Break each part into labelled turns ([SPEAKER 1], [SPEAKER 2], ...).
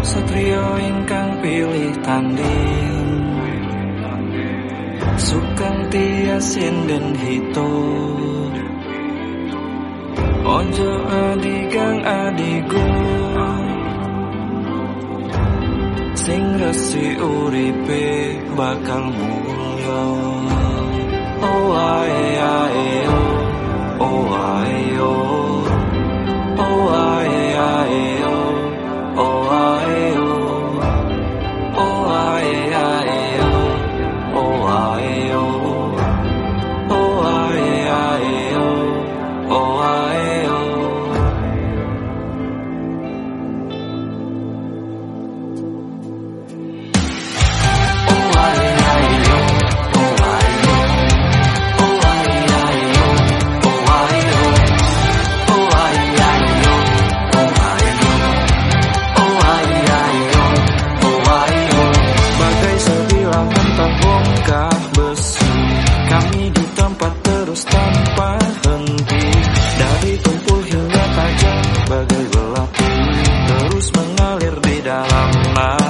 [SPEAKER 1] Satrio ingkang pilih tanding. Sukang tiasin dan hitung. Ojo adikang adikku, Sing resi uripe bakal mulia. Oh ae ae oh Oh ae oh terus tanpa henti. Dari tumpul hingga tajam bagai belati Terus mengalir di dalam nafas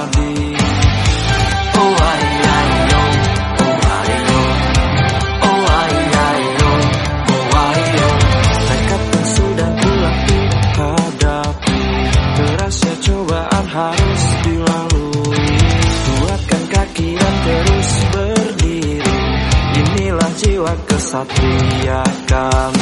[SPEAKER 1] jiwa kesatria kami.